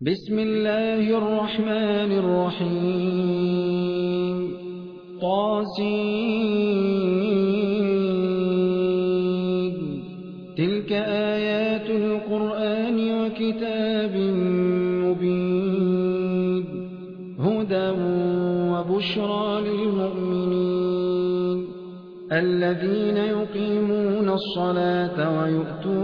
بسم الله الرحمن الرحيم. طاسين. تلك آيات القرآن وكتاب مبين. هدى وبشرى للمؤمنين. الذين يقيمون الصلاة ويؤتون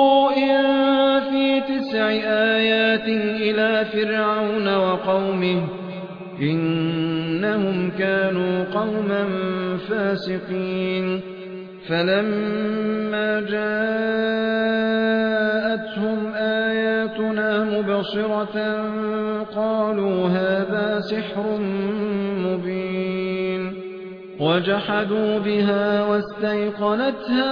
آيات إلى فرعون وقومه إنهم كانوا قوما فاسقين. فلما جاءتهم آياتنا مبصرة قالوا هذا سحر مبين. وجحدوا بها واستيقنتها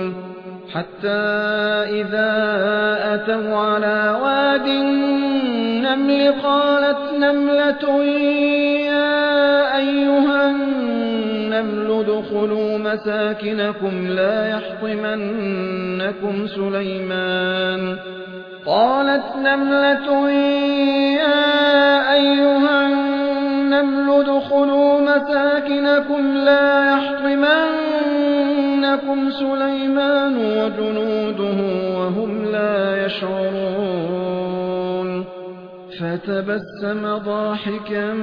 حتى إذا أتوا على واد النمل قالت نملة يا أيها النمل ادخلوا مساكنكم لا يحطمنكم سليمان. قالت نملة يا أيها النمل ادخلوا مساكنكم لا فتبسم ضاحكا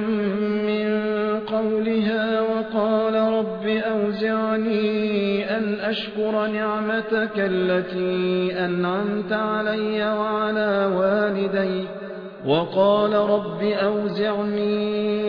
من قولها وقال رب أوزعني أن أشكر نعمتك التي أنعمت علي وعلى والدي. وقال رب أوزعني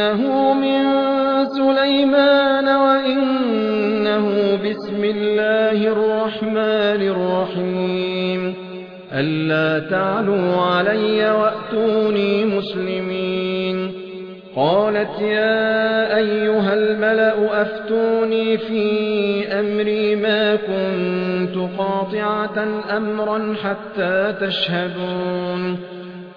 إنه من سليمان وإنه بسم الله الرحمن الرحيم ألا تعلوا علي وأتوني مسلمين قالت يا أيها الملأ أفتوني في أمري ما كنت قاطعة أمرا حتى تشهدون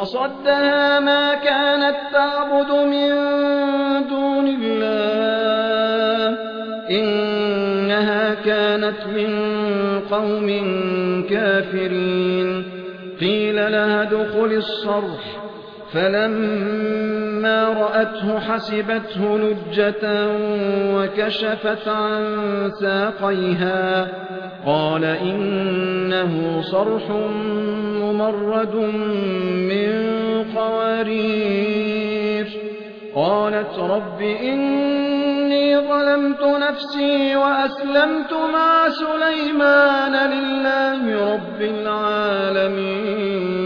وصدها ما كانت تعبد من دون الله. إنها كانت من قوم كافرين. قيل لها ادخل الصرح. فلما رأته حسبته لجة وكشفت عن ساقيها. قال إنه صرح ممرد من قوارير. قالت رب إني ظلمت نفسي وأسلمت مع سليمان لله رب العالمين.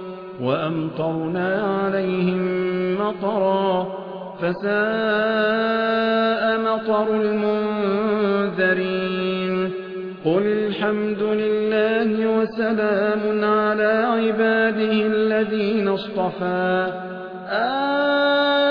وأمطرنا عليهم مطرا فساء مطر المنذرين. قل الحمد لله وسلام على عباده الذين اصطفى. آه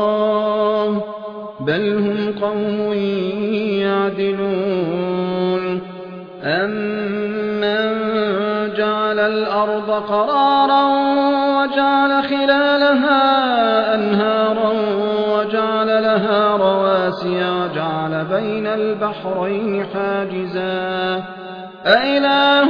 بل هم قوم يعدلون أمن جعل الأرض قرارا وجعل خلالها أنهارا وجعل لها رواسي وجعل بين البحرين حاجزا أإله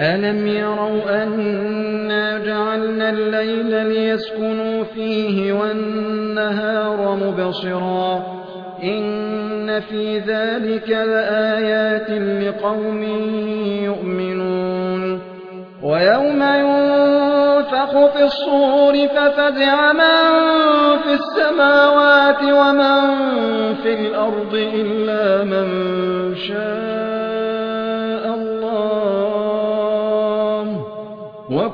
ألم يروا أنا جعلنا الليل ليسكنوا فيه والنهار مبصرا إن في ذلك لآيات لقوم يؤمنون ويوم ينفخ في الصور ففزع من في السماوات ومن في الأرض إلا من شاء